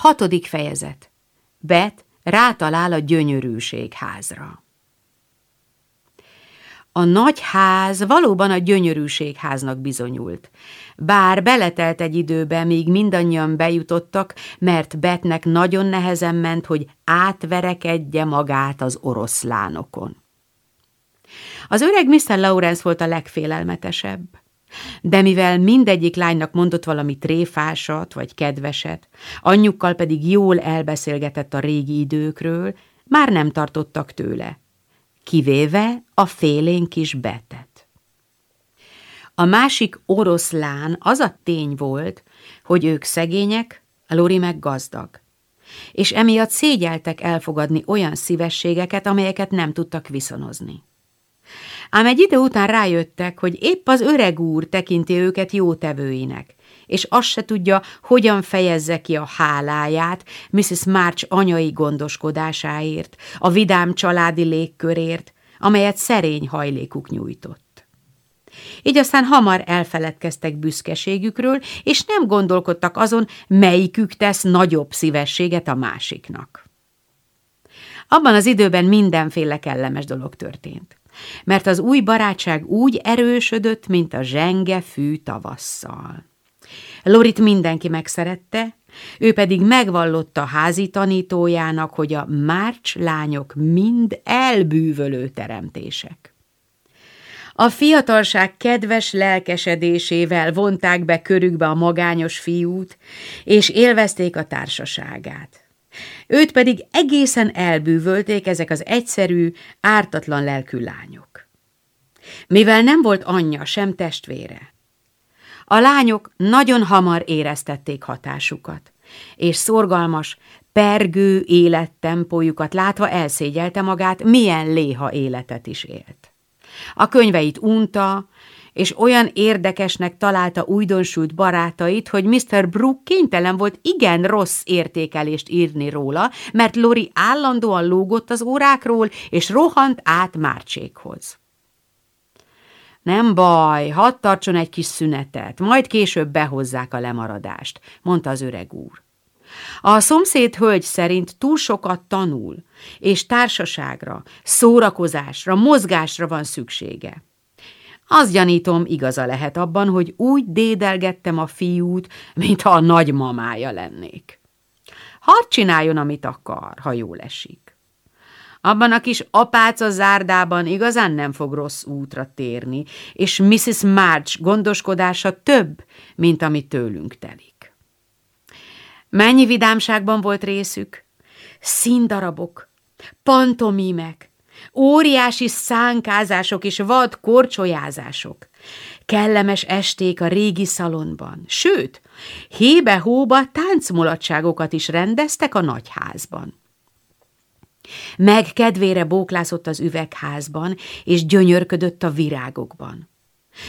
Hatodik fejezet. Bet rátalál a gyönyörűség házra. A nagy ház valóban a gyönyörűségháznak bizonyult. Bár beletelt egy időbe, míg mindannyian bejutottak, mert Betnek nagyon nehezen ment, hogy átverekedje magát az oroszlánokon. Az öreg Mr. Lawrence volt a legfélelmetesebb. De mivel mindegyik lánynak mondott valami tréfásat vagy kedveset, anyjukkal pedig jól elbeszélgetett a régi időkről, már nem tartottak tőle, kivéve a félén kis betet. A másik oroszlán az a tény volt, hogy ők szegények, Lori meg gazdag, és emiatt szégyeltek elfogadni olyan szívességeket, amelyeket nem tudtak viszonozni. Ám egy idő után rájöttek, hogy épp az öreg úr tekinti őket jótevőinek, és azt se tudja, hogyan fejezze ki a háláját Mrs. March anyai gondoskodásáért, a vidám családi légkörért, amelyet szerény hajlékuk nyújtott. Így aztán hamar elfeledkeztek büszkeségükről, és nem gondolkodtak azon, melyikük tesz nagyobb szívességet a másiknak. Abban az időben mindenféle kellemes dolog történt mert az új barátság úgy erősödött, mint a zsenge fű tavasszal. Lorit mindenki megszerette, ő pedig megvallotta házi tanítójának, hogy a márcs lányok mind elbűvölő teremtések. A fiatalság kedves lelkesedésével vonták be körükbe a magányos fiút, és élvezték a társaságát. Őt pedig egészen elbűvölték ezek az egyszerű, ártatlan lelkű lányok. Mivel nem volt anyja, sem testvére, a lányok nagyon hamar éreztették hatásukat, és szorgalmas, pergő élettempójukat látva elszégyelte magát, milyen léha életet is élt. A könyveit unta, és olyan érdekesnek találta újdonsült barátait, hogy Mr. Brooke kénytelen volt igen rossz értékelést írni róla, mert Lori állandóan lógott az órákról, és rohant át Márcsékhoz. Nem baj, hadd tartson egy kis szünetet, majd később behozzák a lemaradást, mondta az öreg úr. A szomszéd hölgy szerint túl sokat tanul, és társaságra, szórakozásra, mozgásra van szüksége. Azt gyanítom, igaza lehet abban, hogy úgy dédelgettem a fiút, mintha a nagymamája lennék. Hadd csináljon, amit akar, ha jól esik. Abban a kis apáca zárdában igazán nem fog rossz útra térni, és Mrs. March gondoskodása több, mint ami tőlünk telik. Mennyi vidámságban volt részük? Színdarabok, pantomímek, óriási szánkázások és vad korcsolyázások, kellemes esték a régi szalonban, sőt, hébe-hóba táncmulatságokat is rendeztek a nagyházban. Meg kedvére bóklászott az üvegházban, és gyönyörködött a virágokban.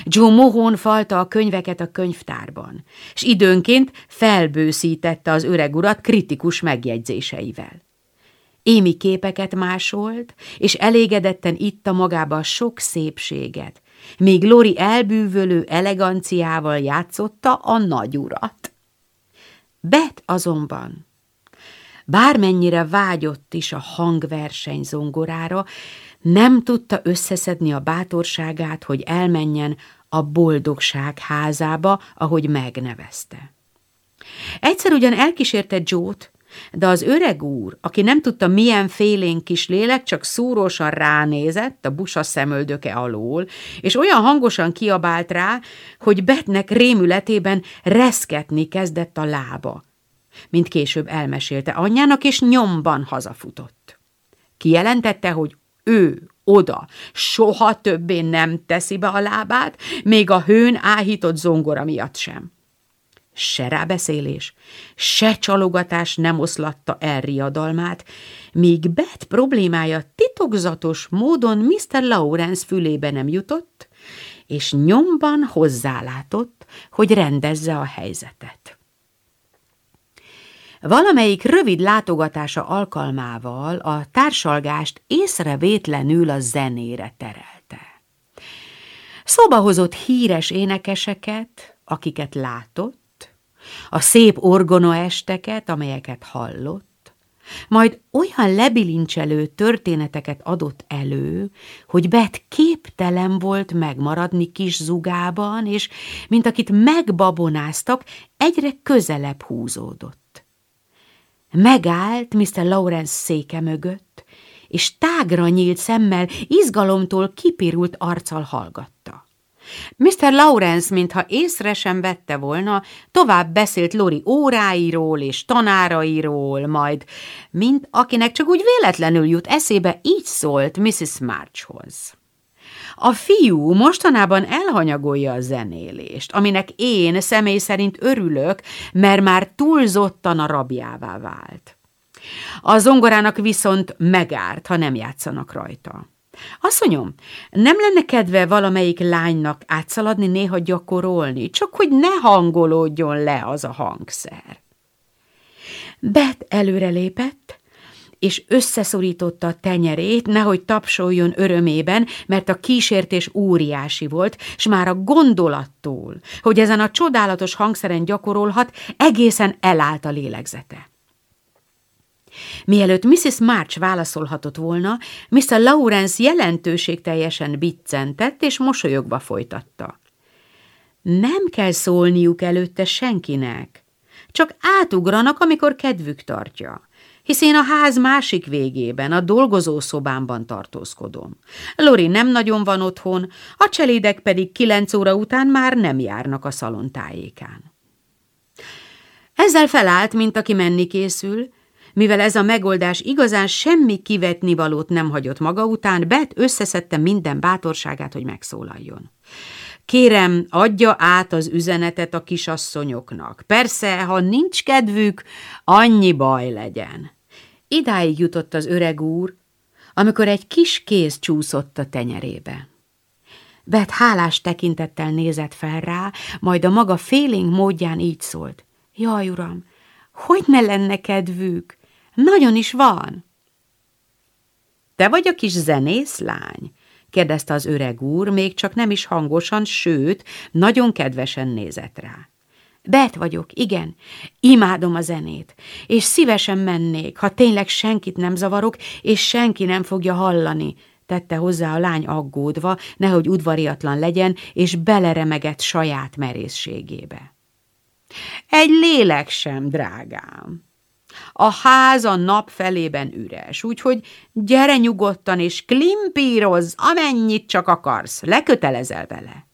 Joe Mohon falta a könyveket a könyvtárban, és időnként felbőszítette az öreg urat kritikus megjegyzéseivel. Émi képeket másolt, és elégedetten itta magába a sok szépséget, míg Lori elbűvölő eleganciával játszotta a nagyurat. Bet azonban, bármennyire vágyott is a hangverseny zongorára, nem tudta összeszedni a bátorságát, hogy elmenjen a boldogság házába, ahogy megnevezte. Egyszer ugyan elkísérte Jót, de az öreg úr, aki nem tudta milyen félén kis lélek, csak szúrósan ránézett a busa szemöldöke alól, és olyan hangosan kiabált rá, hogy Betnek rémületében reszketni kezdett a lába. Mint később elmesélte anyjának, és nyomban hazafutott. Kijelentette, hogy ő oda soha többé nem teszi be a lábát, még a hőn áhított zongora miatt sem. Se rábeszélés, se csalogatás nem oszlatta el riadalmát, míg Bet problémája titokzatos módon Mr. Lawrence fülébe nem jutott, és nyomban hozzálátott, hogy rendezze a helyzetet. Valamelyik rövid látogatása alkalmával a társalgást észrevétlenül a zenére terelte. Szóba hozott híres énekeseket, akiket látott, a szép orgona esteket, amelyeket hallott, majd olyan lebilincselő történeteket adott elő, hogy Bet képtelen volt megmaradni kis zugában, és, mint akit megbabonáztak, egyre közelebb húzódott. Megállt Mr. Lawrence széke mögött, és tágra nyílt szemmel, izgalomtól kipirult arccal hallgatta. Mr. Lawrence, mintha észre sem vette volna, tovább beszélt Lori óráiról és tanárairól, majd, mint akinek csak úgy véletlenül jut eszébe, így szólt Mrs. Marchhoz. A fiú mostanában elhanyagolja a zenélést, aminek én személy szerint örülök, mert már túlzottan a rabjává vált. A zongorának viszont megárt, ha nem játszanak rajta. Asszonyom, nem lenne kedve valamelyik lánynak átszaladni, néha gyakorolni, csak hogy ne hangolódjon le az a hangszer. Bet előrelépett, és összeszorította a tenyerét, nehogy tapsoljon örömében, mert a kísértés óriási volt, s már a gondolattól, hogy ezen a csodálatos hangszeren gyakorolhat, egészen elállt a lélegzete. Mielőtt Mrs. March válaszolhatott volna, Mr. Lawrence jelentőségteljesen biccentett és mosolyogva folytatta. Nem kell szólniuk előtte senkinek, csak átugranak, amikor kedvük tartja hisz én a ház másik végében, a dolgozószobámban tartózkodom. Lori nem nagyon van otthon, a cselédek pedig kilenc óra után már nem járnak a szalontájékán. Ezzel felállt, mint aki menni készül, mivel ez a megoldás igazán semmi kivetni valót nem hagyott maga után, Bet összeszedte minden bátorságát, hogy megszólaljon. Kérem, adja át az üzenetet a kisasszonyoknak. Persze, ha nincs kedvük, annyi baj legyen. Idáig jutott az öreg úr, amikor egy kis kéz csúszott a tenyerébe. Bet hálás tekintettel nézett fel rá, majd a maga félénk módján így szólt. Jaj, uram, hogy ne lenne kedvük? Nagyon is van. Te vagy a kis zenész lány? kérdezte az öreg úr, még csak nem is hangosan, sőt, nagyon kedvesen nézett rá. Bet vagyok, igen, imádom a zenét, és szívesen mennék, ha tényleg senkit nem zavarok, és senki nem fogja hallani, tette hozzá a lány aggódva, nehogy udvariatlan legyen, és beleremegett saját merészségébe. Egy lélek sem, drágám, a ház a nap felében üres, úgyhogy gyere nyugodtan és klimpírozz, amennyit csak akarsz, lekötelezel vele.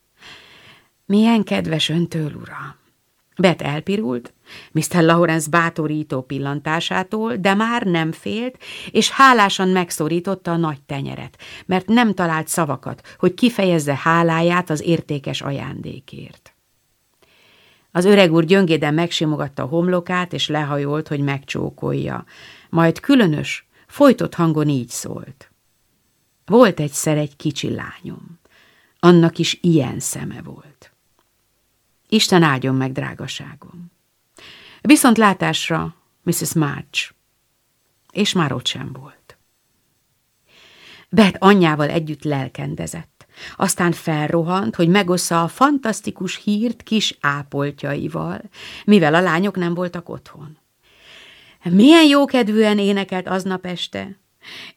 Milyen kedves öntől, uram! Bet elpirult, Mr. Lawrence bátorító pillantásától, de már nem félt, és hálásan megszorította a nagy tenyeret, mert nem talált szavakat, hogy kifejezze háláját az értékes ajándékért. Az öreg úr gyöngéden megsimogatta a homlokát, és lehajolt, hogy megcsókolja. Majd különös, folytott hangon így szólt. Volt egyszer egy kicsi lányom. Annak is ilyen szeme volt. Isten áldjon meg, drágaságom. Viszont látásra, Mrs. March. És már ott sem volt. Bet anyjával együtt lelkendezett. Aztán felrohant, hogy megossza a fantasztikus hírt kis ápoltjaival, mivel a lányok nem voltak otthon. Milyen jókedvűen énekelt aznap este,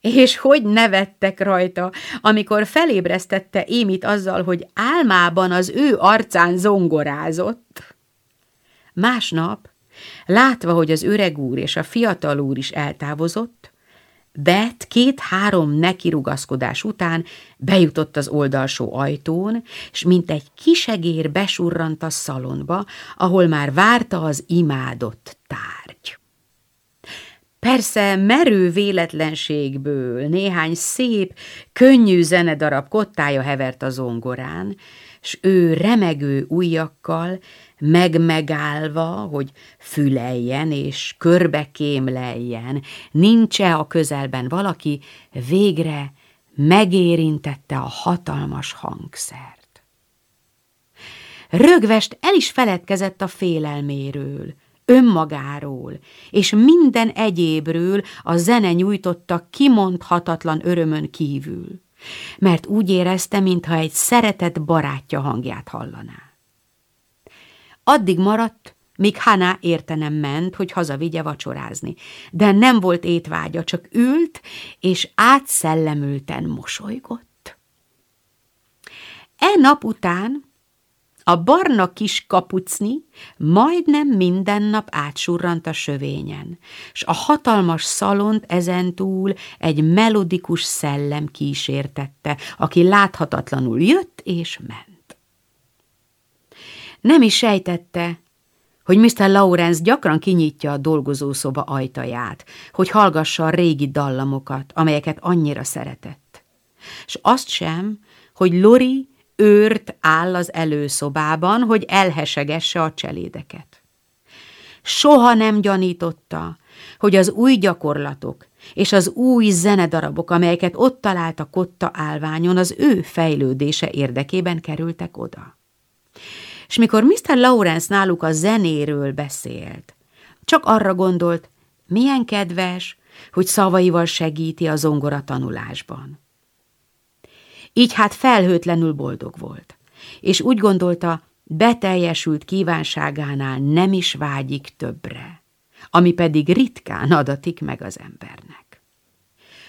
és hogy nevettek rajta, amikor felébresztette Émit azzal, hogy álmában az ő arcán zongorázott. Másnap, látva, hogy az öreg úr és a fiatal úr is eltávozott, Bet két-három nekirugaszkodás után bejutott az oldalsó ajtón, és mint egy kisegér besurrant a szalonba, ahol már várta az imádott tárgy. Persze merő véletlenségből néhány szép, könnyű zenedarab kottája hevert a zongorán, s ő remegő ujjakkal, megmegállva, hogy füleljen és körbekémleljen, nincs-e a közelben valaki, végre megérintette a hatalmas hangszert. Rögvest el is feledkezett a félelméről, önmagáról, és minden egyébről a zene nyújtotta kimondhatatlan örömön kívül, mert úgy érezte, mintha egy szeretett barátja hangját hallaná. Addig maradt, míg Hana értenem ment, hogy hazavigye vacsorázni. De nem volt étvágya, csak ült, és átszellemülten mosolygott. E nap után a barna kis kapucni majdnem minden nap átsurrant a sövényen, s a hatalmas szalont ezentúl egy melodikus szellem kísértette, aki láthatatlanul jött és ment. Nem is sejtette, hogy Mr. Lawrence gyakran kinyitja a dolgozószoba ajtaját, hogy hallgassa a régi dallamokat, amelyeket annyira szeretett. És azt sem, hogy Lori őrt áll az előszobában, hogy elhesegesse a cselédeket. Soha nem gyanította, hogy az új gyakorlatok és az új zenedarabok, amelyeket ott talált a kotta állványon, az ő fejlődése érdekében kerültek oda. És mikor Mr. Lawrence náluk a zenéről beszélt, csak arra gondolt, milyen kedves, hogy szavaival segíti a zongora tanulásban. Így hát felhőtlenül boldog volt, és úgy gondolta, beteljesült kívánságánál nem is vágyik többre, ami pedig ritkán adatik meg az embernek.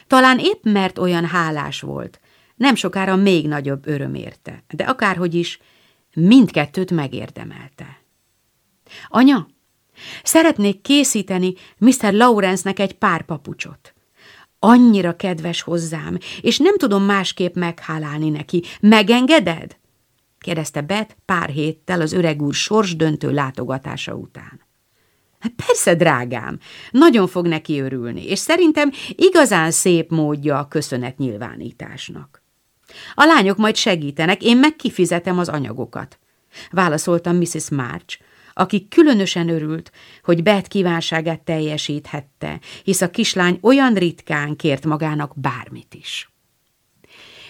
Talán épp mert olyan hálás volt, nem sokára még nagyobb öröm érte, de akárhogy is, mindkettőt megérdemelte. Anya, szeretnék készíteni Mr. Lawrence-nek egy pár papucsot. Annyira kedves hozzám, és nem tudom másképp meghálálni neki. Megengeded? kérdezte Bet pár héttel az öreg úr sorsdöntő látogatása után. Hát persze, drágám, nagyon fog neki örülni, és szerintem igazán szép módja a köszönet nyilvánításnak. A lányok majd segítenek, én meg kifizetem az anyagokat. Válaszoltam Mrs. March, aki különösen örült, hogy Bet kívánságát teljesíthette, hisz a kislány olyan ritkán kért magának bármit is.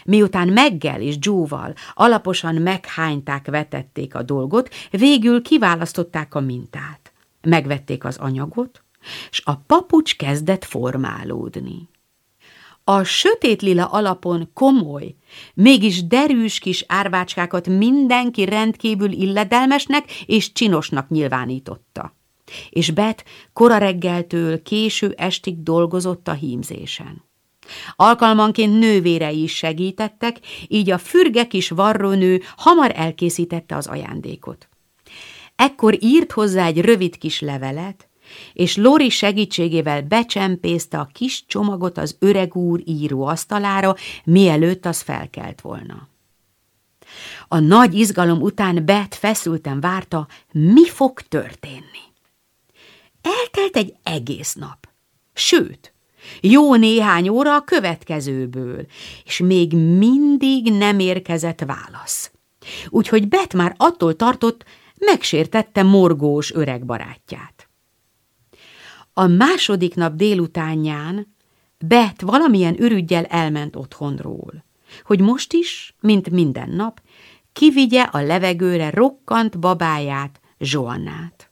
Miután Meggel és Jóval alaposan meghányták, vetették a dolgot, végül kiválasztották a mintát. Megvették az anyagot, és a papucs kezdett formálódni. A sötét lila alapon komoly, mégis derűs kis árvácskákat mindenki rendkívül illedelmesnek és csinosnak nyilvánította. És Bet kora reggeltől késő estig dolgozott a hímzésen. Alkalmanként nővérei is segítettek, így a fürge kis varrónő hamar elkészítette az ajándékot. Ekkor írt hozzá egy rövid kis levelet, és Lori segítségével becsempészte a kis csomagot az öreg úr íróasztalára, mielőtt az felkelt volna. A nagy izgalom után Bet feszülten várta, mi fog történni. Eltelt egy egész nap, sőt, jó néhány óra a következőből, és még mindig nem érkezett válasz. Úgyhogy Bet már attól tartott, megsértette morgós öreg barátját. A második nap délutánján Bet valamilyen ürügyel elment otthonról, hogy most is, mint minden nap, kivigye a levegőre rokkant babáját, Zsoannát.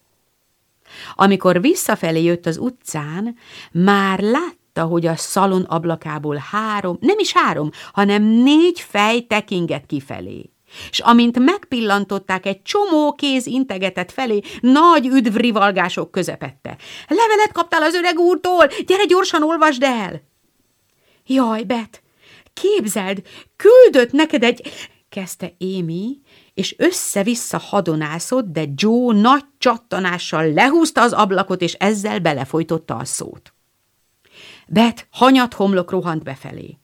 Amikor visszafelé jött az utcán, már látta, hogy a szalon ablakából három, nem is három, hanem négy fej tekinget kifelé és amint megpillantották, egy csomó kéz integetett felé, nagy üdvrivalgások közepette. Levelet kaptál az öreg úrtól, gyere gyorsan olvasd el! Jaj, Bet, képzeld, küldött neked egy... kezdte Émi, és össze-vissza hadonászott, de Joe nagy csattanással lehúzta az ablakot, és ezzel belefolytotta a szót. Bet hanyat homlok rohant befelé.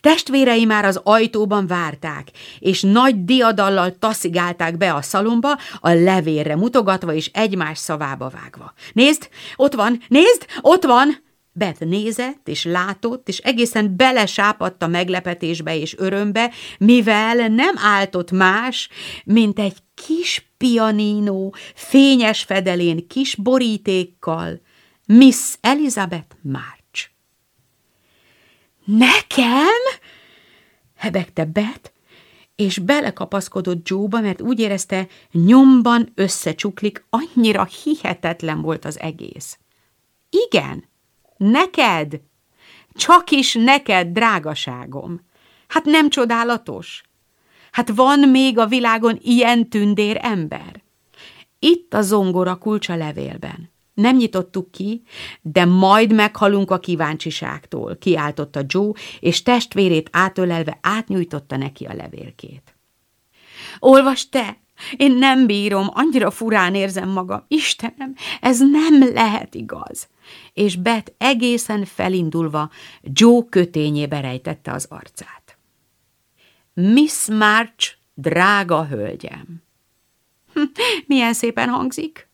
Testvérei már az ajtóban várták, és nagy diadallal taszigálták be a szalomba, a levérre mutogatva és egymás szavába vágva. Nézd, ott van, nézd, ott van! Bet nézett és látott, és egészen belesápadt a meglepetésbe és örömbe, mivel nem áltott más, mint egy kis pianino, fényes fedelén, kis borítékkal, Miss Elizabeth már. Nekem? hebegte Bet, és belekapaszkodott Joe-ba, mert úgy érezte, nyomban összecsuklik, annyira hihetetlen volt az egész. Igen, neked, csak is neked, drágaságom. Hát nem csodálatos? Hát van még a világon ilyen tündér ember? Itt a zongora kulcsa levélben. Nem nyitottuk ki, de majd meghalunk a kíváncsiságtól, kiáltotta Joe, és testvérét átölelve átnyújtotta neki a levélkét. Olvas te! Én nem bírom, annyira furán érzem magam. Istenem, ez nem lehet igaz. És Bet egészen felindulva Joe kötényébe rejtette az arcát. Miss March, drága hölgyem! Hm, milyen szépen hangzik?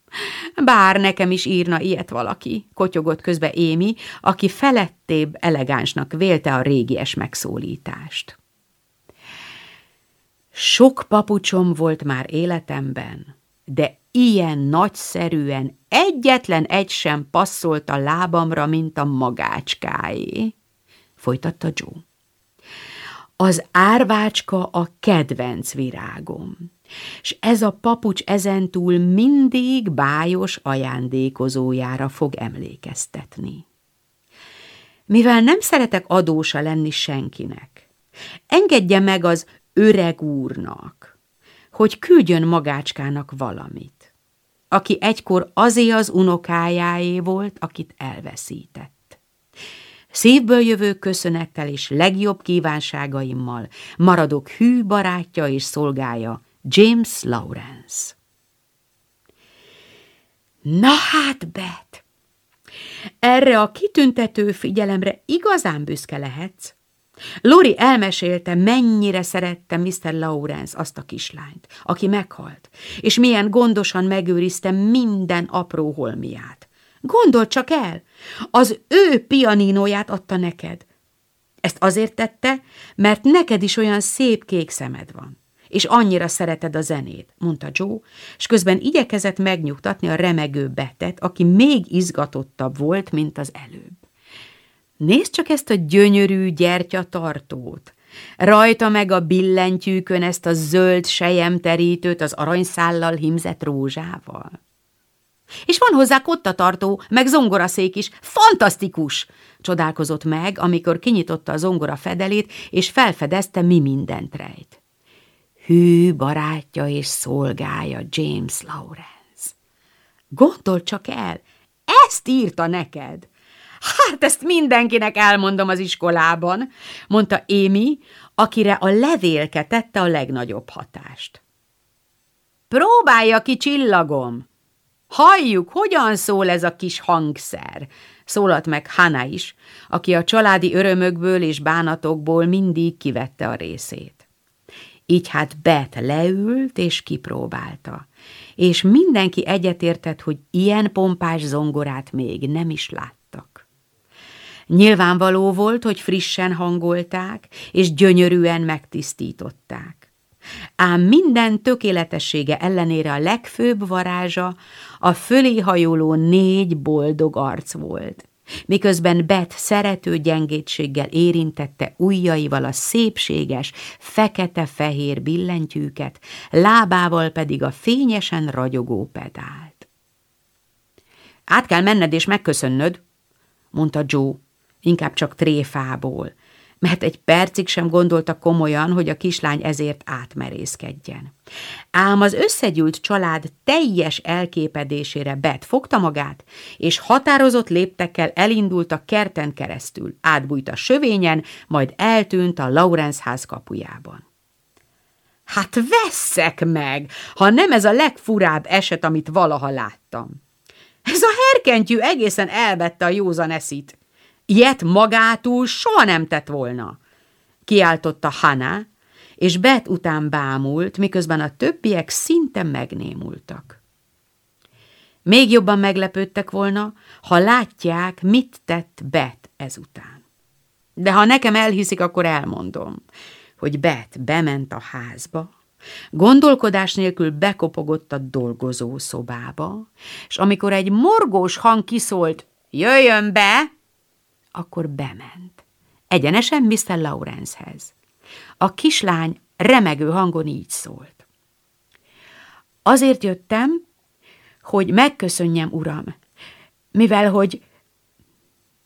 Bár nekem is írna ilyet valaki, kotyogott közbe Émi, aki felettébb elegánsnak vélte a régies megszólítást. Sok papucsom volt már életemben, de ilyen nagyszerűen egyetlen egy sem passzolt a lábamra, mint a magácskáé, folytatta Joe. Az árvácska a kedvenc virágom, és ez a papucs ezentúl mindig bájos ajándékozójára fog emlékeztetni. Mivel nem szeretek adósa lenni senkinek, engedje meg az öreg úrnak, hogy küldjön magácskának valamit, aki egykor azé az unokájáé volt, akit elveszített. Szívből jövő köszönettel és legjobb kívánságaimmal maradok hű barátja és szolgája James Lawrence. Na hát, Bet! Erre a kitüntető figyelemre igazán büszke lehetsz. Lori elmesélte, mennyire szerette Mr. Lawrence azt a kislányt, aki meghalt, és milyen gondosan megőrizte minden apró holmiát. Gondold csak el, az ő pianinóját adta neked. Ezt azért tette, mert neked is olyan szép kék szemed van, és annyira szereted a zenét, mondta Joe, és közben igyekezett megnyugtatni a remegő betet, aki még izgatottabb volt, mint az előbb. Nézd csak ezt a gyönyörű gyertyatartót, rajta meg a billentyűkön ezt a zöld sejemterítőt az aranyszállal himzett rózsával. És van hozzá kottatartó, meg zongoraszék is. Fantasztikus! Csodálkozott meg, amikor kinyitotta a zongora fedelét, és felfedezte, mi mindent rejt. Hű barátja és szolgája James Lawrence. Gondol csak el, ezt írta neked. Hát ezt mindenkinek elmondom az iskolában, mondta Émi, akire a levélke tette a legnagyobb hatást. Próbálja ki, csillagom! Halljuk, hogyan szól ez a kis hangszer, szólalt meg Hana is, aki a családi örömökből és bánatokból mindig kivette a részét. Így hát Bet leült és kipróbálta, és mindenki egyetértett, hogy ilyen pompás zongorát még nem is láttak. Nyilvánvaló volt, hogy frissen hangolták, és gyönyörűen megtisztították. Ám minden tökéletessége ellenére a legfőbb varázsa a fölé hajoló négy boldog arc volt, miközben Bet szerető gyengétséggel érintette ujjaival a szépséges, fekete-fehér billentyűket, lábával pedig a fényesen ragyogó pedált. Át kell menned és megköszönnöd, mondta Joe, inkább csak tréfából, mert egy percig sem gondolta komolyan, hogy a kislány ezért átmerészkedjen. Ám az összegyűlt család teljes elképedésére Bet fogta magát, és határozott léptekkel elindult a kerten keresztül, átbújt a sövényen, majd eltűnt a Lawrence ház kapujában. Hát vesszek meg, ha nem ez a legfurább eset, amit valaha láttam. Ez a herkentyű egészen elvette a józan eszit. Ilyet magától soha nem tett volna, kiáltotta Hana, és Bet után bámult, miközben a többiek szinte megnémultak. Még jobban meglepődtek volna, ha látják, mit tett Bet ezután. De ha nekem elhiszik, akkor elmondom, hogy Bet bement a házba, Gondolkodás nélkül bekopogott a dolgozó szobába, és amikor egy morgós hang kiszólt, jöjjön be, akkor bement. Egyenesen Mr. Lawrencehez. A kislány remegő hangon így szólt. Azért jöttem, hogy megköszönjem, uram, mivel hogy...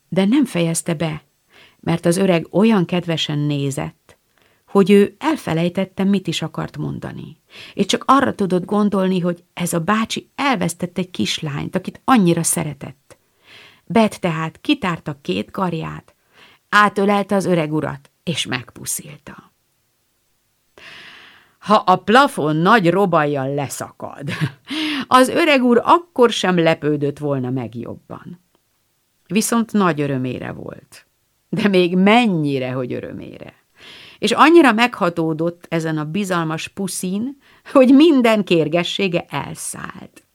De nem fejezte be, mert az öreg olyan kedvesen nézett, hogy ő elfelejtette, mit is akart mondani, és csak arra tudott gondolni, hogy ez a bácsi elvesztett egy kislányt, akit annyira szeretett. Bet tehát kitárta két karját, átölelte az öreg urat, és megpuszilta. Ha a plafon nagy robajjal leszakad, az öreg úr akkor sem lepődött volna meg jobban. Viszont nagy örömére volt. De még mennyire, hogy örömére. És annyira meghatódott ezen a bizalmas puszin, hogy minden kérgessége elszállt.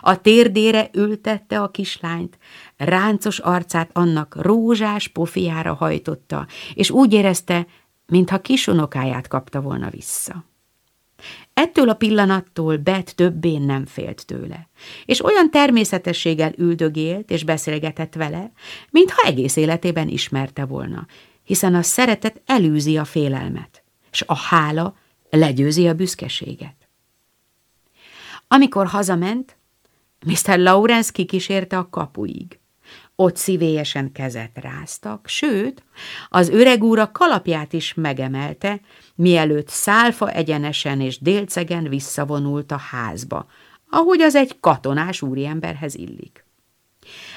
A térdére ültette a kislányt, ráncos arcát annak rózsás pofiára hajtotta, és úgy érezte, mintha kisunokáját kapta volna vissza. Ettől a pillanattól Bet többé nem félt tőle, és olyan természetességgel üldögélt és beszélgetett vele, mintha egész életében ismerte volna, hiszen a szeretet elűzi a félelmet, és a hála legyőzi a büszkeséget. Amikor hazament, Mr. Lawrence kikísérte a kapuig. Ott szívélyesen kezet ráztak, sőt, az öreg úr a kalapját is megemelte, mielőtt szálfa egyenesen és délcegen visszavonult a házba, ahogy az egy katonás úriemberhez illik.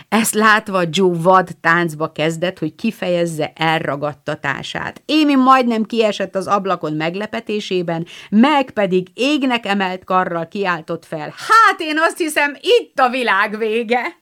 Ezt látva Joe vad táncba kezdett, hogy kifejezze elragadtatását. Émi majdnem kiesett az ablakon meglepetésében, meg pedig égnek emelt karral kiáltott fel. Hát én azt hiszem, itt a világ vége!